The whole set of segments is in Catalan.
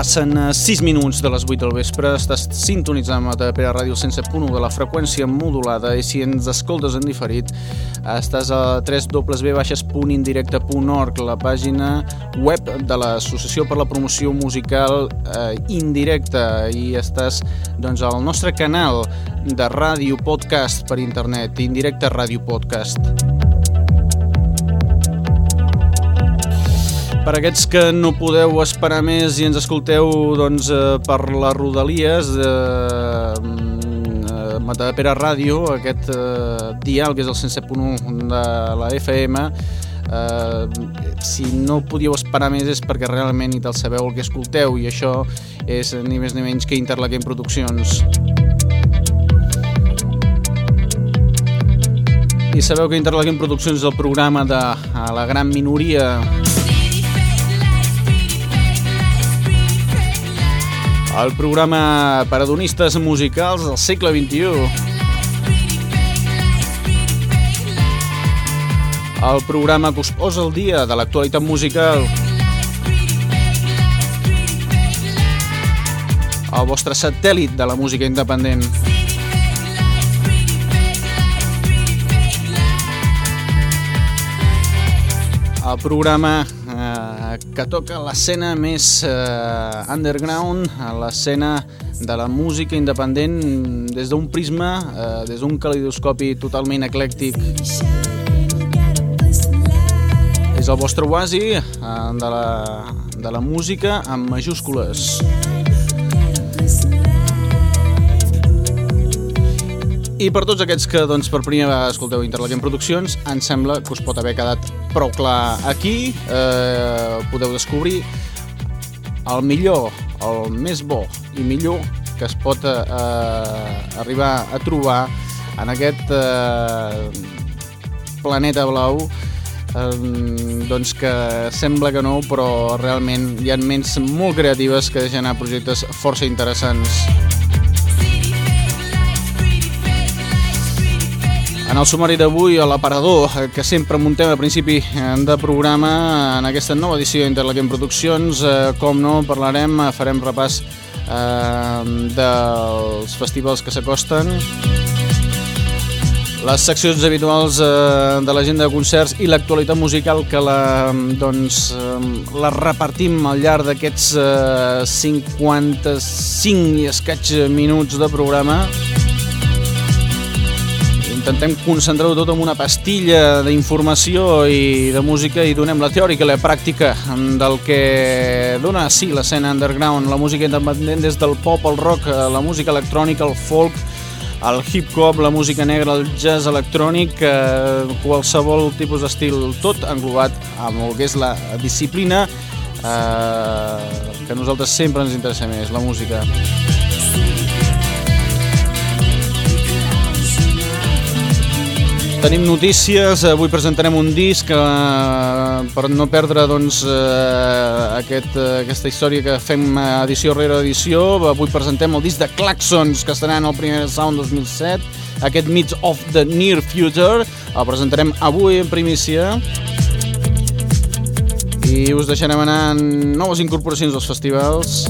Passen 6 minuts de les 8 del vespre, estàs sintonitzant amb la Pere Ràdio 107.1 de la freqüència modulada i si ens escoltes en diferit estàs a www.indirecte.org, la pàgina web de l'Associació per la Promoció Musical eh, Indirecta i estàs doncs, al nostre canal de ràdio podcast per internet, Indirecte Ràdio Podcast. Per aquests que no podeu esperar més i ens escolteu doncs, eh, per les rodalies de eh, Matapera Ràdio, aquest eh, dial que és el 107.1 de la FM, eh, si no podíeu esperar més és perquè realment ni te'l sabeu el que escolteu i això és ni més ni menys que Interlaquem Produccions. I sabeu que Interlaquem Produccions és el programa de la gran minoria el programa per adonistes musicals del segle XXI. El programa que us posa el dia de l'actualitat musical. El vostre satèl·lit de la música independent. El programa que toca l'escena més uh, underground, l'escena de la música independent des d'un prisma, uh, des d'un calidoscopi totalment eclèctic. És el vostre oasi uh, de, la, de la música amb majúscules. I per tots aquests que doncs, per primera vegada escolteu Interlaquem Produccions, em sembla que us pot haver quedat prou clar aquí. Eh, podeu descobrir el millor, el més bo i millor que es pot eh, arribar a trobar en aquest eh, planeta blau eh, doncs que sembla que no, però realment hi ha ments molt creatives que deixen a projectes força interessants. En el sumari d'avui, a l'aparador que sempre muntem a principi de programa en aquesta nova edició d'Interlaquem Produccions, eh, com no, parlarem, farem repàs eh, dels festivals que s'acosten, les seccions habituals eh, de l'agenda de concerts i l'actualitat musical que la, doncs, eh, la repartim al llarg d'aquests eh, 55 i escaig minuts de programa intentem concentrar-ho tot en una pastilla d'informació i de música i donem la teòrica i la pràctica del que dona, sí, l'escena underground, la música independent des del pop, el rock, la música electrònica, el folk, el hip-hop, la música negra, el jazz electrònic, eh, qualsevol tipus d'estil, tot englobat amb el que és la disciplina eh, que a nosaltres sempre ens interessa més, la música. Tenim notícies, avui presentarem un disc eh, per no perdre doncs, eh, aquest, eh, aquesta història que fem edició rere edició. Avui presentem el disc de Claxons que estarà en el primer Sound 2007, aquest Meets of the Near Future. El presentarem avui en primícia i us deixarem anar noves incorporacions als festivals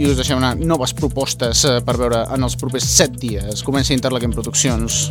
i us deixem anar noves propostes eh, per veure en els propers 7 dies. Comença Interlaquem Produccions.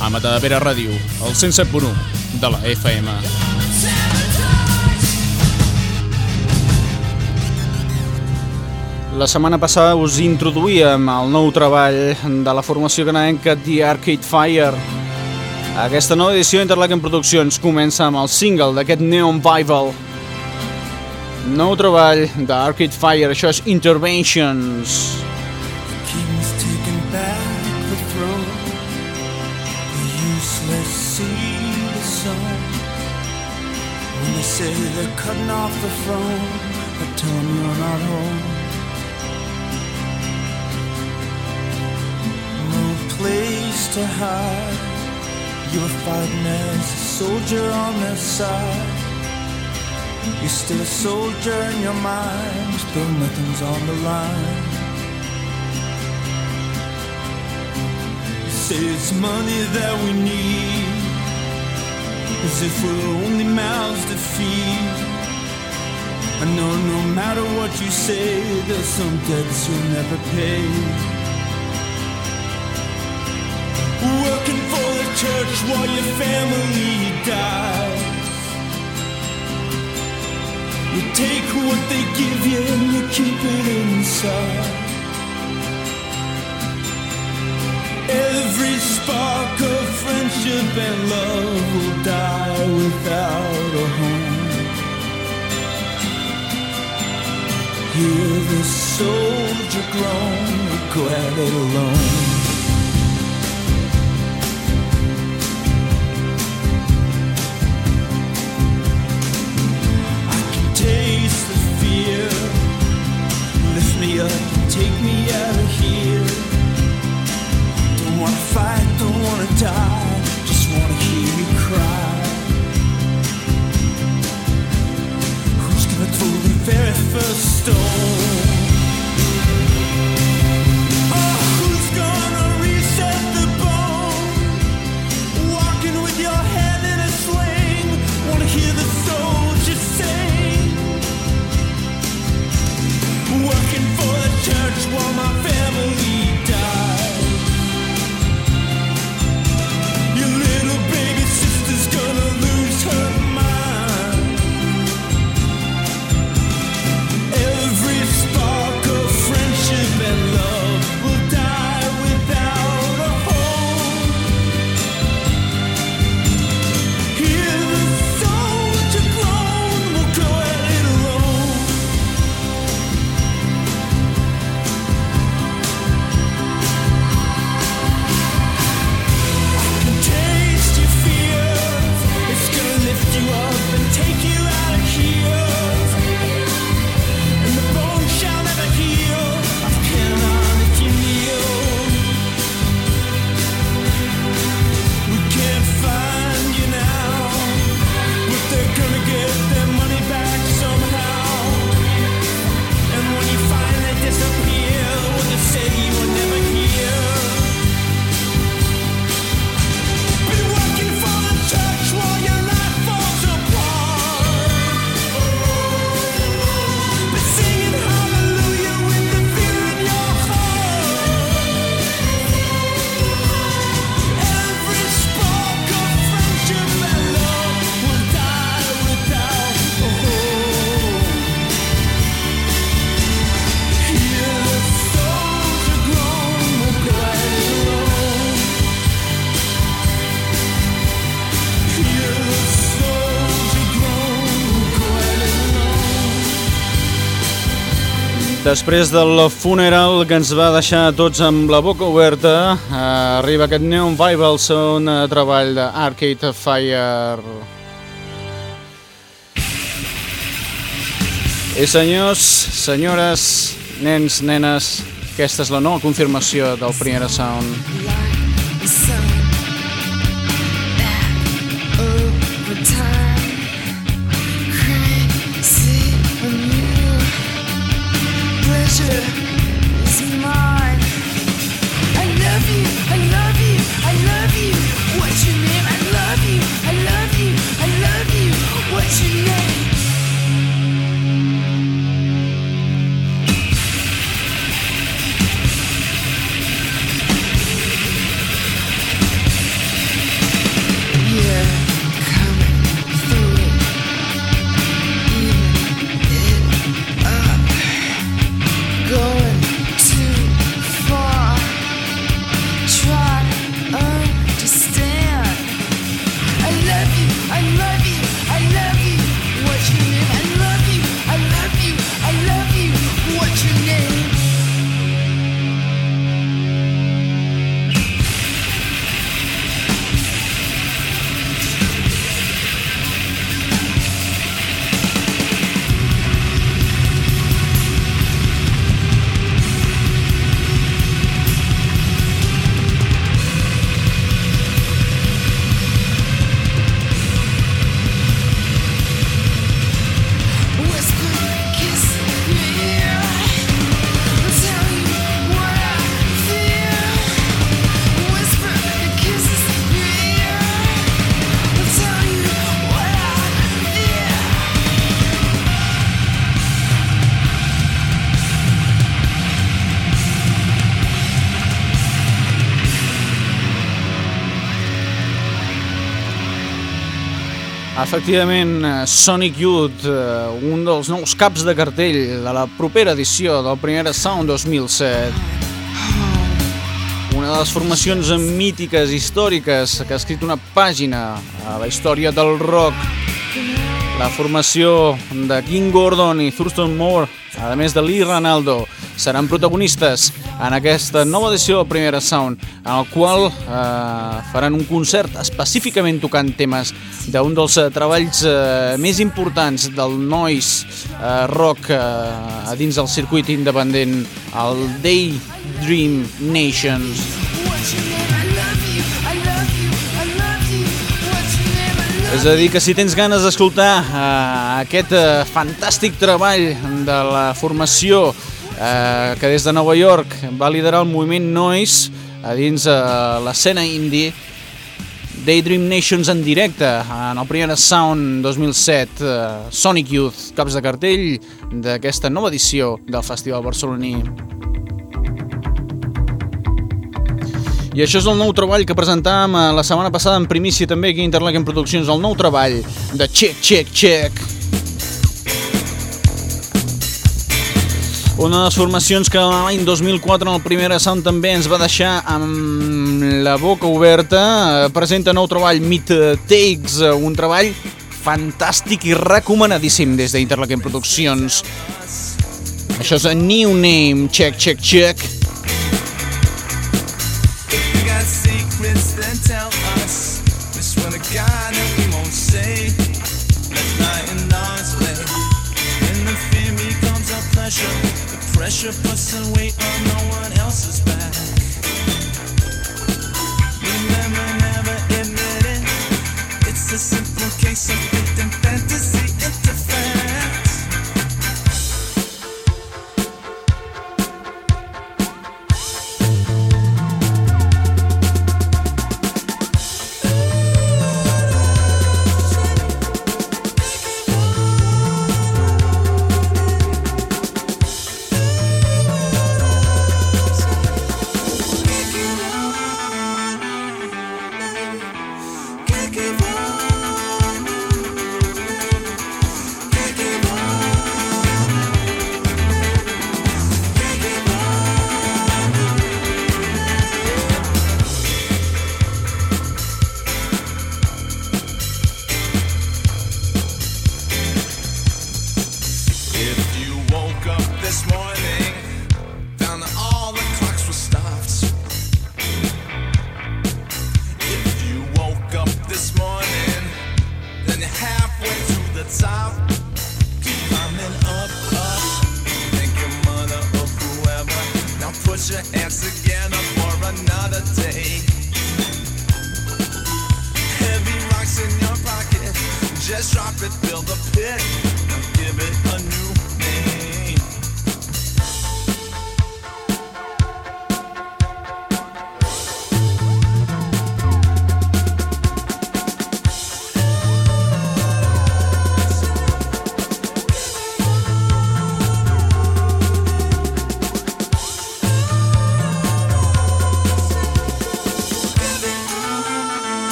a Matadavera Ràdio, el 107.1 de la FM. La setmana passada us introduïem el nou treball de la formació canadenca The Arcade Fire. Aquesta nova edició d'Interlaken Produccions comença amb el single d'aquest Neon Bible, nou treball d'Arcade Fire, això és Interventions. King's say they're cutting off the phone I tell them you're not home No place to hide. You're fighting as a soldier on their side. You're still a soldier in your mind, though nothing's on the line. You say it's money that we need, as if we're only mouths to feed. I know no matter what you say, there's some debts you'll never pay. Working for the church while your family dies. You take what they give you and you keep it inside. Every spark of friendship and love will die without a home. Hear the soldier groan, glad it alone. I can taste the fear. Lift me up, take me out of here. Wanna fight, don't wanna die, just wanna hear you cry. Who's gonna throw the very first stone? Oh, who's gonna reset the bone? Walking with your head in a sling, wanna hear the soldiers sing. Working for the church my Després del funeral que ens va deixar tots amb la boca oberta, eh, arriba aquest Neon el segon eh, treball d'Arcade Fire. I senyors, senyores, nens, nenes, aquesta és la nova confirmació del Primera Sound. Efectivament, eh, Sonic Youth, eh, un dels nous caps de cartell de la propera edició del Primera Sound 2007. Una de les formacions mítiques, històriques, que ha escrit una pàgina a la història del rock. La formació de King Gordon i Thurston Moore, a més de Lee Ranaldo, seran protagonistes en aquesta nova edició del Primera Sound, en el qual eh, faran un concert específicament tocant temes d'un dels eh, treballs eh, més importants del noise eh, rock eh, a dins del circuit independent, el Daydream Nations. És a dir, que si tens ganes d'escoltar eh, aquest eh, fantàstic treball de la formació que des de Nova York va liderar el moviment Noise a dins eh, l'escena indie, Daydream Nations en directe en el primer Sound 2007 eh, Sonic Youth, caps de cartell d'aquesta nova edició del Festival Barceloní. I això és el nou treball que presentàvem eh, la setmana passada en primícia també aquí a Interlaken Produccions, el nou treball de Check, Check, Check. Una de les formacions que l'any 2004 en el primer Sound també ens va deixar amb la boca oberta. Presenta nou treball Meet Takes, un treball fantàstic i recomanadíssim des d'Interlaken Produccions. Això és a New Name, check, check, check. Pressure puts a weight on no one else's back. Never. It's a simple case of faith and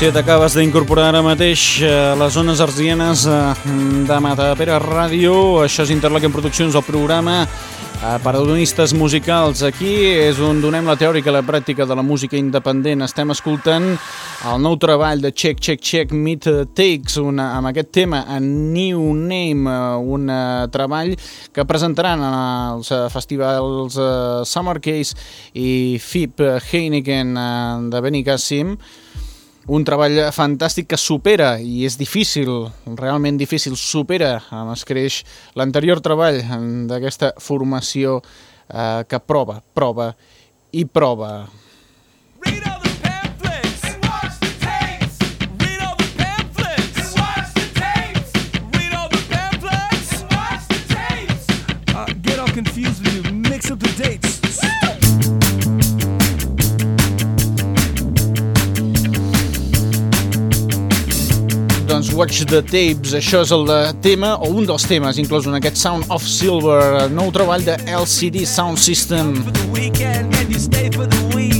Si t'acabes d'incorporar ara mateix a les zones arzienes eh, de Matapera Ràdio, això és Interlaken Produccions, el programa eh, per adonistes musicals. Aquí és on donem la teòrica i la pràctica de la música independent. Estem escoltant el nou treball de Check, Check, Check, Meet Takes, una, amb aquest tema, a New Name, eh, un treball que presentaran als festivals Summer Case i FIP Heineken de Benicàssim un treball fantàstic que supera, i és difícil, realment difícil, supera amb escreix l'anterior treball d'aquesta formació eh, que prova, prova i prova. Doncs Watch the Tapes, això és el de tema, o un dels temes inclòs en aquest Sound of Silver, nou treball de LCD Sound System. You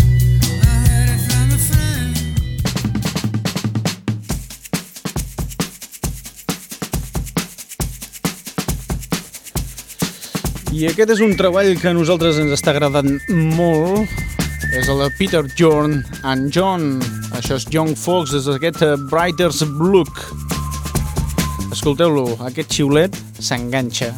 I aquest és un treball que a nosaltres ens està agradant molt. És el de Peter Jorn and John. Això és Young Folks, des d'aquest eh, Brighter's Look. Escolteu-lo, aquest xiulet s'enganxa.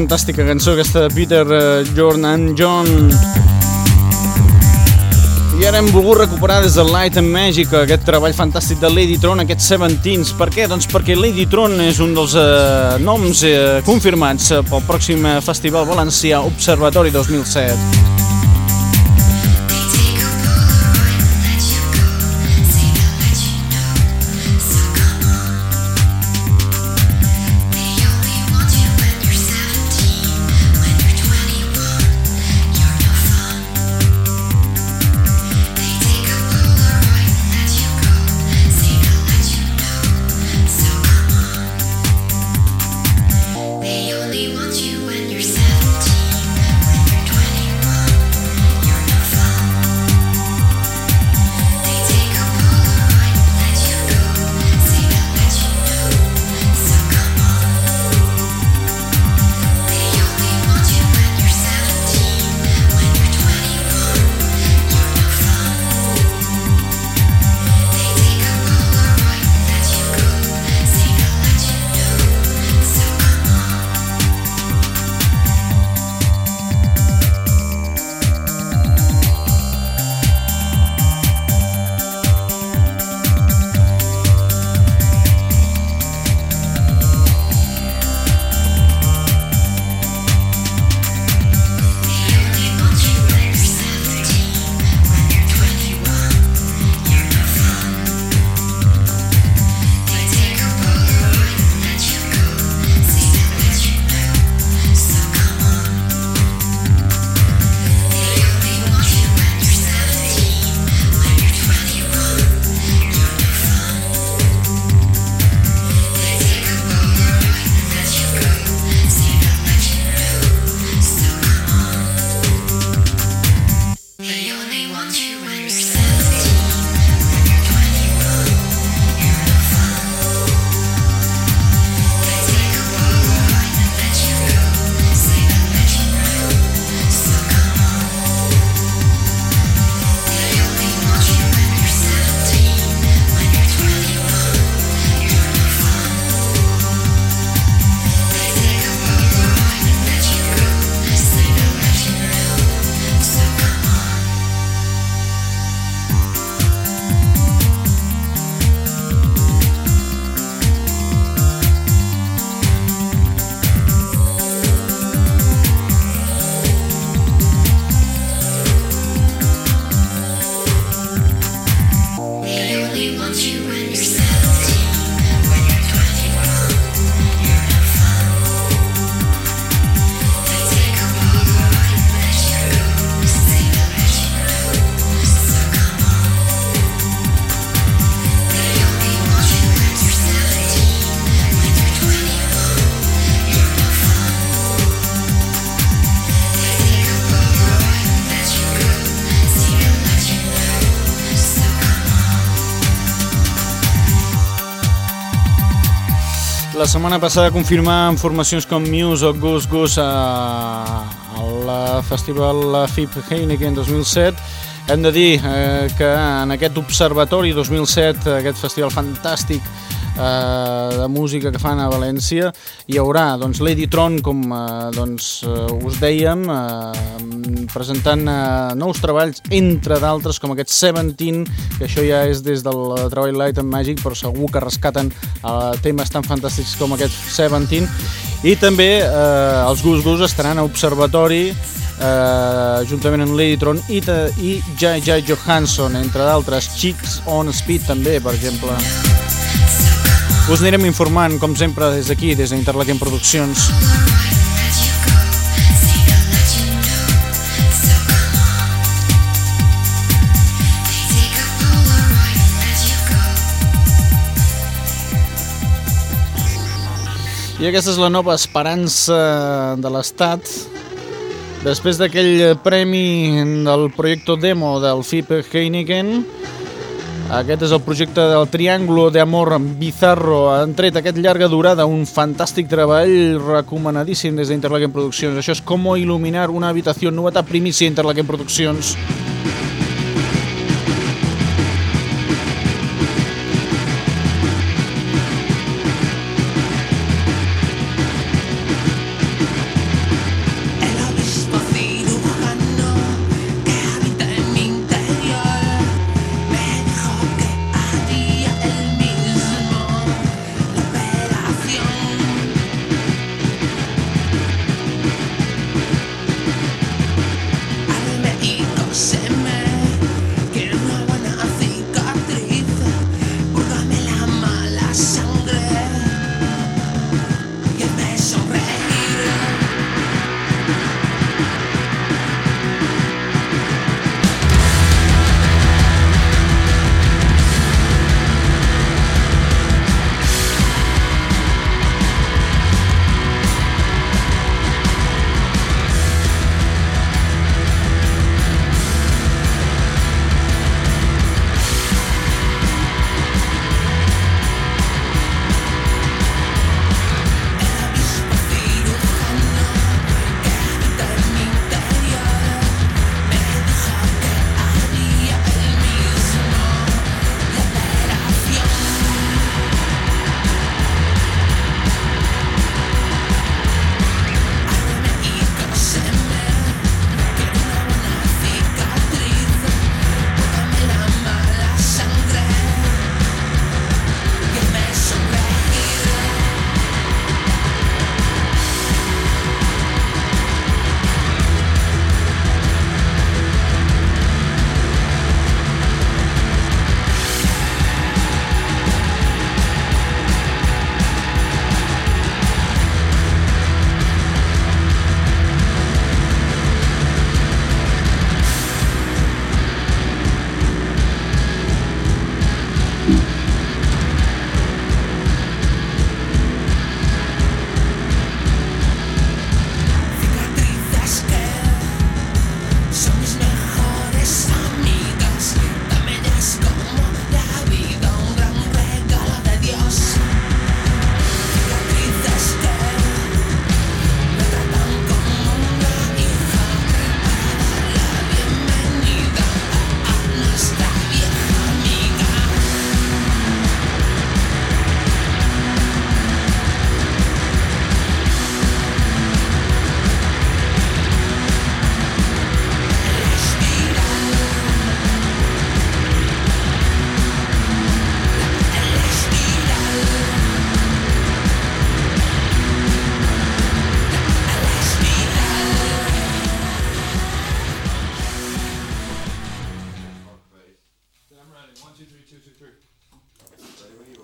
Fantàstica cançó aquesta de Peter uh, Jordan John. I ara hem volgut recuperar des del Light and Magic aquest treball fantàstic de Lady Tron, aquests Seventeens. Per què? Doncs perquè Lady Tron és un dels uh, noms uh, confirmats pel pròxim Festival Valencià Observatori 2007. La setmana passada confirmàvem formacions com Muse o Gus Gus a, al festival FIP Heineken 2007. Hem de dir eh, que en aquest Observatori 2007, aquest festival fantàstic de música que fan a València, hi haurà doncs, Lady Tron, com eh, doncs, eh, us dèiem, eh, presentant eh, nous treballs, entre d'altres, com aquest Seventeen, que això ja és des del treball Light and Magic, però segur que rescaten eh, temes tan fantàstics com aquest Seventeen. I també eh, els Gus Gus estaran a Observatori eh, juntament amb Ladytron i, i Jai Jai Johansson, entre d'altres, Chicks on Speed també, per exemple. Us anirem informant, com sempre, des d'aquí, des d'Interlaken Produccions. I aquesta és la nova esperança de l'Estat Després d'aquell premi del projecte demo del FIP Heineken, aquest és el projecte del Triángulo de Amor Bizarro. Han tret aquest llarga durada, un fantàstic treball recomanadíssim des d'Interlaken Produccions. Això és com il·luminar una habitació, novetat primícia Interlaken Produccions.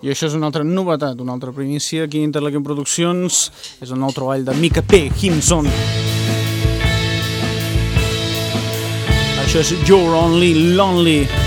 I això és una altra novetat, una altra primícia aquí a Interlaken Produccions. És el nou treball de Mika P. Himson. Això és You're Only Lonely.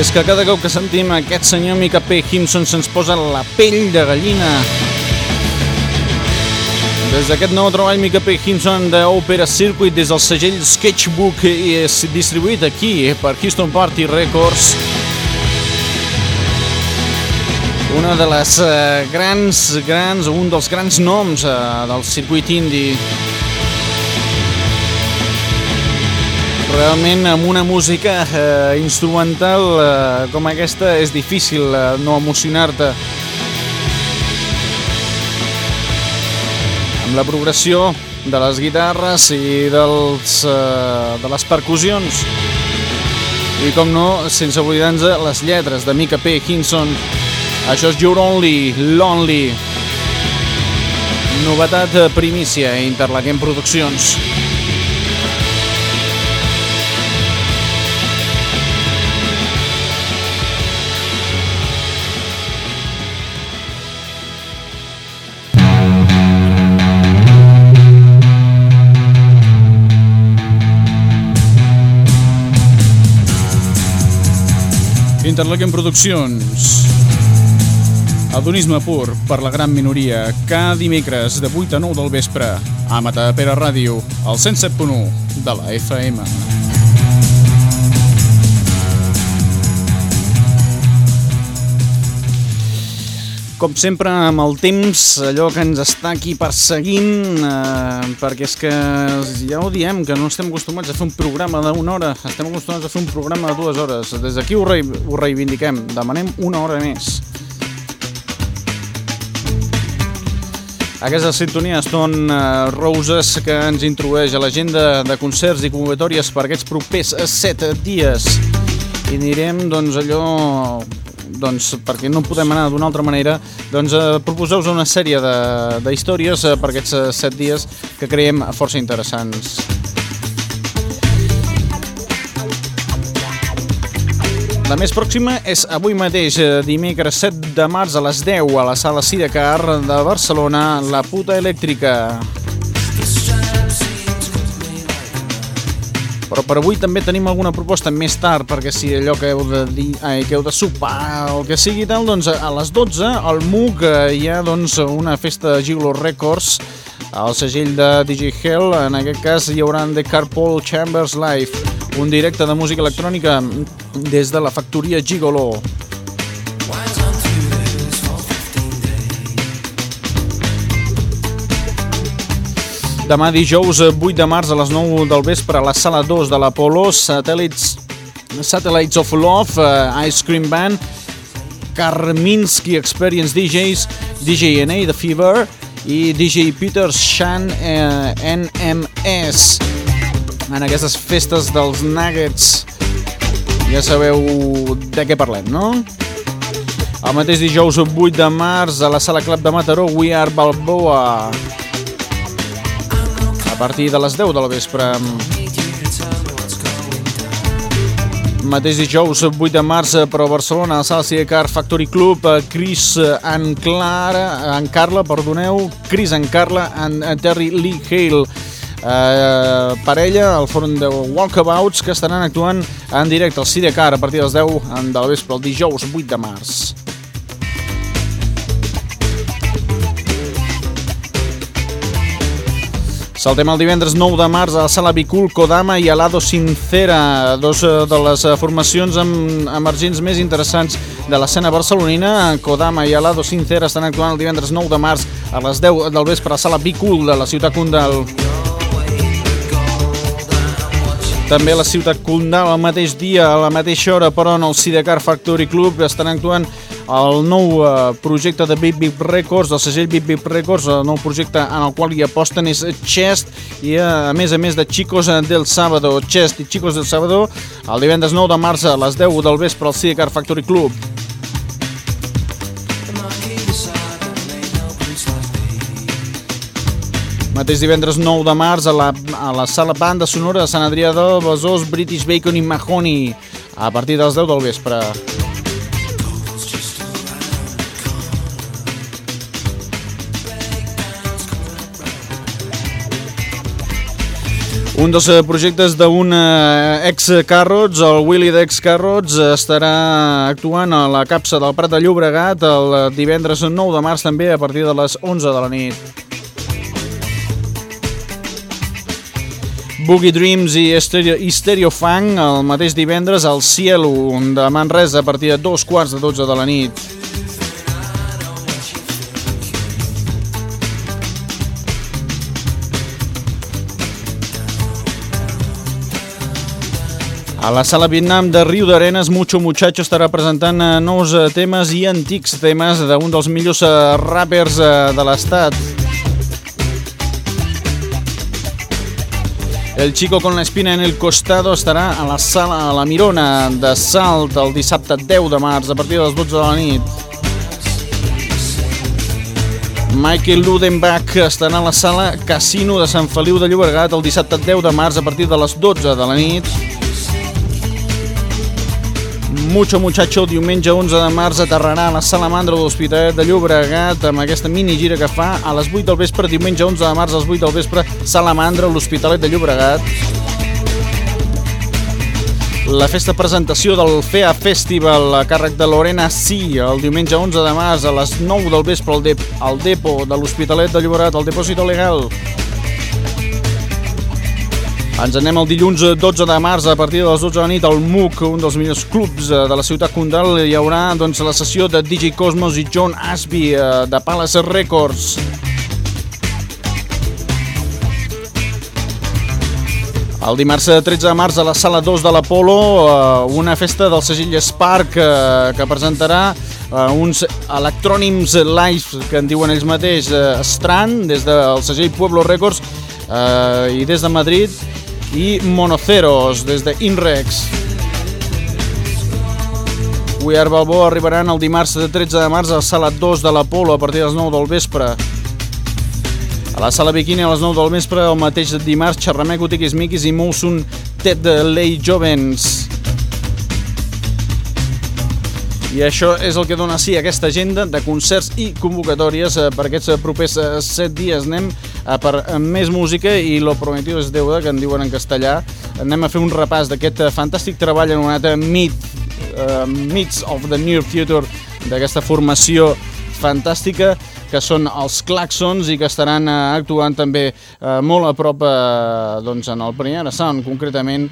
És que cada cop que sentim aquest senyor Mika P. Himson se'ns posa la pell de gallina. Des d'aquest nou treball Mika P. Himson d'Opera Circuit des del segell Sketchbook i és distribuït aquí per Houston Party Records. Una de les uh, grans, grans, un dels grans noms uh, del circuit indie Realment amb una música eh, instrumental eh, com aquesta és difícil eh, no emocionar-te. Amb la progressió de les guitarres i dels, eh, de les percussions. I com no, sense oblidar-nos les lletres de Mika P. Hinson. Això és You're Only Lonely. Novetat eh, primícia a Interlaquem Produccions. Interlequem Produccions. Adonisme pur per la gran minoria, cada dimecres de 8 a 9 del vespre, a Matapera Ràdio, al 107.1 de la FM. Com sempre, amb el temps, allò que ens està aquí perseguint, eh, perquè és que ja ho diem, que no estem acostumats a fer un programa d'una hora, estem acostumats a fer un programa de dues hores. Des d'aquí ho, re ho reivindiquem, demanem una hora més. Aquestes sintonies són uh, Roses que ens introdueix a l'agenda de concerts i convocatòries per aquests propers set dies. I anirem, doncs, allò doncs, perquè no podem anar d'una altra manera, doncs eh, proposeu-vos una sèrie d'històries eh, per aquests eh, set dies que creiem força interessants. La més pròxima és avui mateix, eh, dimecres 7 de març a les 10 a la sala Sidecar de Barcelona, La Puta Elèctrica. Però per avui també tenim alguna proposta més tard, perquè si allò que heu de, dir, ai, que heu de sopar o que sigui tal, doncs a les 12 al MUC eh, hi ha doncs, una festa de Gigolo Records al segell de DJ Hell, en aquest cas hi haurà The Carpool Chambers Live, un directe de música electrònica des de la factoria Gigolo. Demà dijous 8 de març a les 9 del vespre a la sala 2 de l'Apolo, Satellites, Satellites of Love, uh, Ice Cream Band, Karminski Experience DJs, DJ NA, The Fever i DJ Peter Shan eh, NMS. En aquestes festes dels Nuggets ja sabeu de què parlem, no? El mateix dijous 8 de març a la Sala Club de Mataró, We Are Balboa. Partir de les 10 del vespre. Mateix dijous 8 de març però Barcelona, a Sala Sidecar Factory Club, Chris en Clara, en Carla, perdoneu, Chris en Carla, en Terry Lee Hale, eh, parella al fòrum de Walkabouts que estaran actuant en directe al Sidecar a partir dels 10 del vespre, el dijous 8 de març. Saltem el divendres 9 de març a la sala Bicul, Kodama i Alado Sincera, dos eh, de les eh, formacions emergents més interessants de l'escena barcelonina. Kodama i Alado Sincera estan actuant el divendres 9 de març a les 10 del vespre a la sala Bicul de la ciutat Condal. També a la ciutat Condal, el mateix dia, a la mateixa hora, però en el Sidecar Factory Club estan actuant el nou eh, projecte de Bip Bip Records, el segell Bip Bip Records, el nou projecte en el qual hi aposten és Chest i eh, a més a més de Chicos del Sábado, Chest i Chicos del Sábado, el divendres 9 de març a les 10 del vespre al Sidecar Factory Club. Mateix divendres 9 de març a la, a la sala banda sonora de Sant Adrià de Besòs, British Bacon i Mahoney a partir de les 10 del vespre. Un dels eh, projectes d'un eh, ex-Carrots, el Willy d'ex-Carrots, estarà actuant a la capsa del Prat de Llobregat el divendres 9 de març també a partir de les 11 de la nit. Boogie Dreams i Stereo, Funk el mateix divendres al Cielo de Manresa a partir de dos quarts de 12 de la nit. A la sala Vietnam de Riu d'Arenes, Mucho Muchacho estarà presentant eh, nous eh, temes i antics temes d'un dels millors eh, rappers de l'estat. El Chico con la espina en el costado estarà a la sala a la Mirona de Salt el dissabte 10 de març a partir de les 12 de la nit. Michael Ludenbach estarà a la sala Casino de Sant Feliu de Llobregat el dissabte 10 de març a partir de les 12 de la nit. Mucho Muchacho, diumenge 11 de març aterrarà a la Salamandra de l'Hospitalet de Llobregat amb aquesta mini gira que fa a les 8 del vespre, diumenge 11 de març a les 8 del vespre, Salamandra, l'Hospitalet de Llobregat. La festa presentació del FEA Festival a càrrec de Lorena Sí, el diumenge 11 de març a les 9 del vespre al, dep al depo de l'Hospitalet de Llobregat, al Depòsito Legal. Ens anem el dilluns 12 de març a partir de les 12 de la nit al MUC, un dels millors clubs eh, de la ciutat Condal. Hi haurà doncs, la sessió de DJ Cosmos i John Asby eh, de Palace Records. El dimarts 13 de març a la sala 2 de l'Apolo, eh, una festa del segell Spark que presentarà uns electrònims live que en diuen ells mateix Strand des del segell Pueblo Records i des de Madrid i Monoceros des de Inrex. We Are Balboa arribaran el dimarts de 13 de març a la sala 2 de l'Apolo a partir de les 9 del vespre. A la sala Bikini a les 9 del vespre el mateix dimarts Xerrameco, Tiquis Miquis i Mousun Ted Lei Jovens. I això és el que dona sí aquesta agenda de concerts i convocatòries eh, per aquests propers 7 eh, dies. Anem per més música i lo prometido es deuda, que en diuen en castellà. Anem a fer un repàs d'aquest eh, fantàstic treball anomenat Meet, uh, Meets of the Near Future d'aquesta formació fantàstica que són els Claxons i que estaran actuant també uh, molt a prop doncs en el Primer Sound, concretament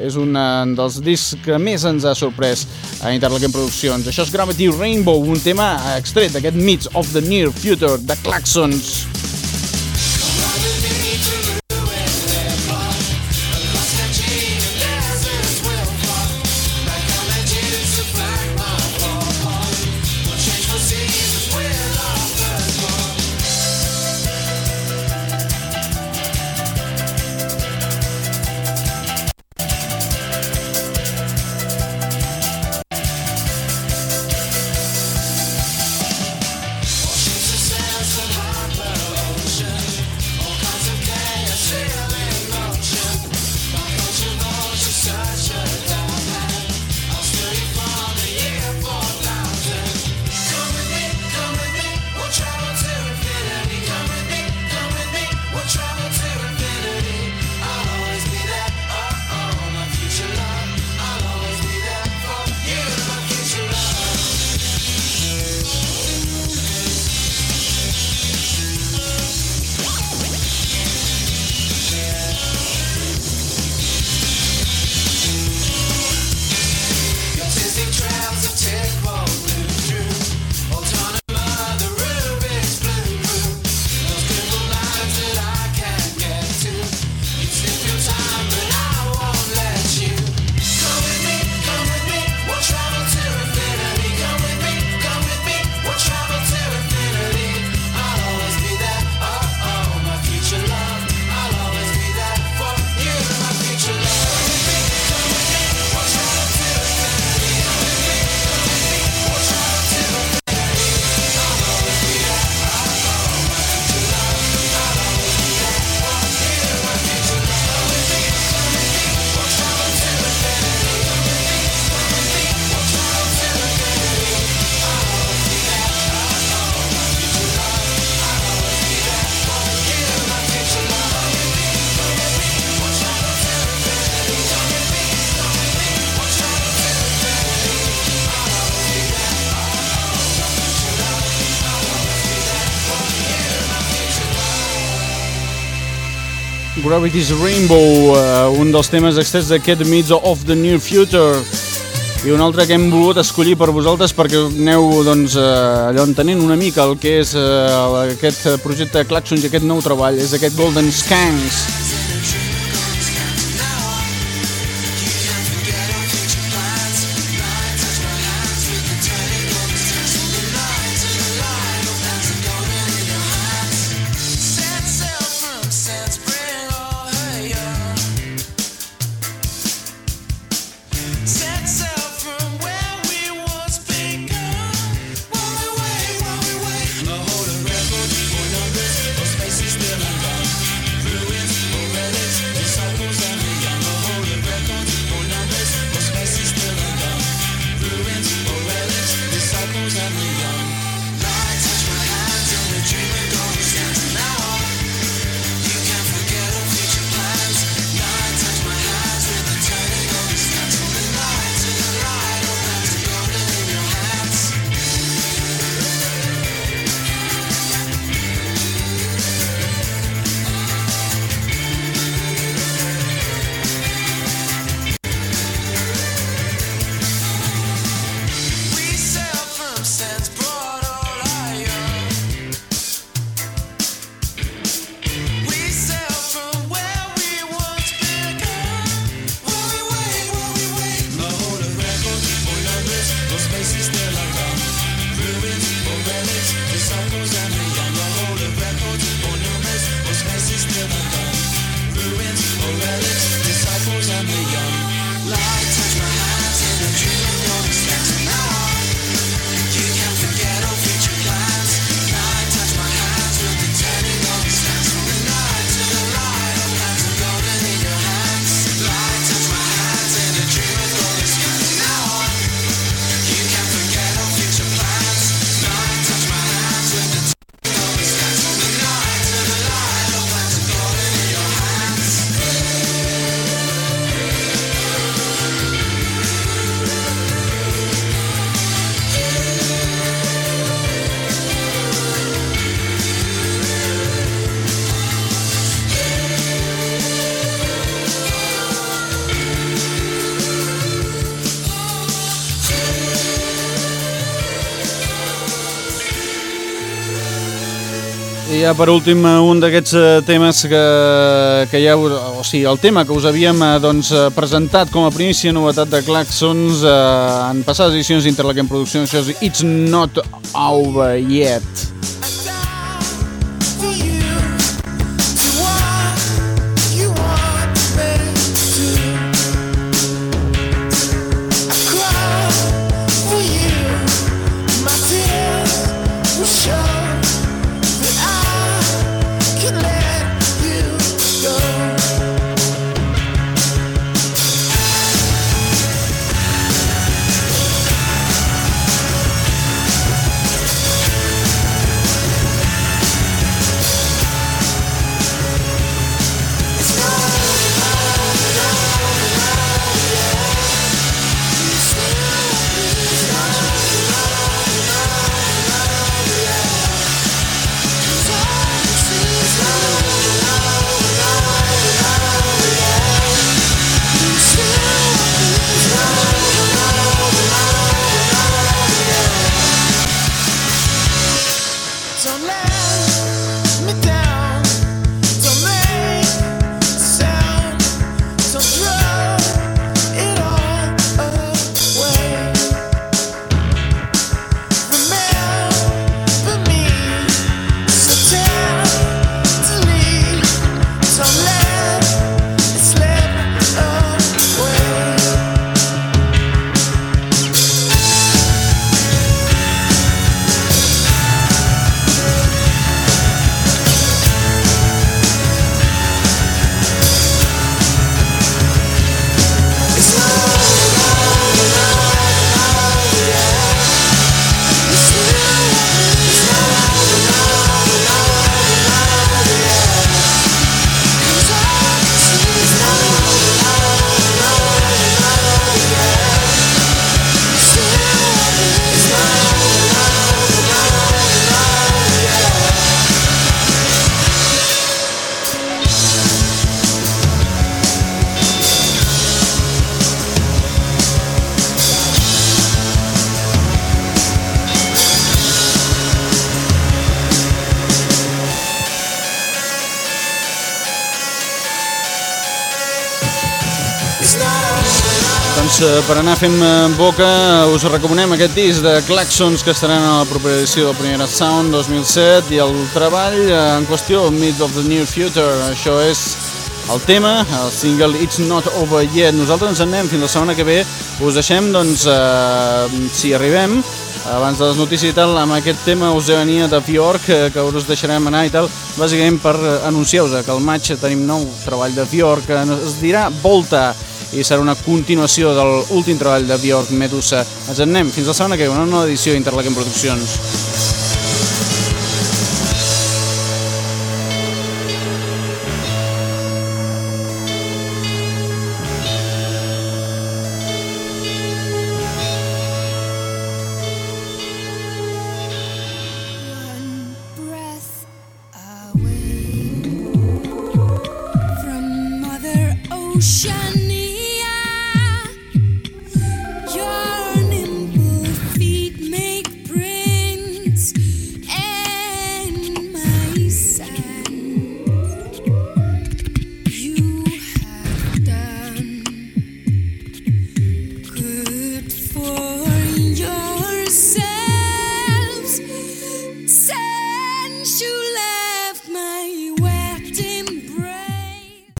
és un dels discs que més ens ha sorprès a Interlaken Produccions. Això és Gravity Rainbow, un tema extret d'aquest Meets of the Near Future de Claxons. Gravity's Rainbow, uh, un dels temes extrets d'aquest Mids of the New Future i un altre que hem volgut escollir per vosaltres perquè aneu doncs, uh, allò entenent una mica el que és uh, aquest projecte Claxons i aquest nou treball, és aquest Golden Skanks. Ja per últim eh, un d'aquests eh, temes que, que ja, o sigui, el tema que us havíem eh, doncs, presentat com a primícia novetat de Claxons eh, en passades edicions d'Interlaken Produccions, això és It's Not Over Yet. Per anar fent eh, boca, us recomanem aquest disc de Claxons que estaran a la propera edició del Primera Sound 2007 i el treball eh, en qüestió, Myth of the Near Future. Això és el tema, el single It's Not Over Yet. Nosaltres ens anem fins la setmana que ve. Us deixem, doncs, eh, si arribem, abans de les notícies i tal, amb aquest tema us venia de Bjork, que, que us deixarem anar i tal, bàsicament per anunciar-vos que al maig tenim nou treball de Bjork, que es dirà Volta, i serà una continuació de l'últim treball de Bjork Medusa. Ens en anem fins la setmana que ve, una nova edició d'Interlaken Produccions.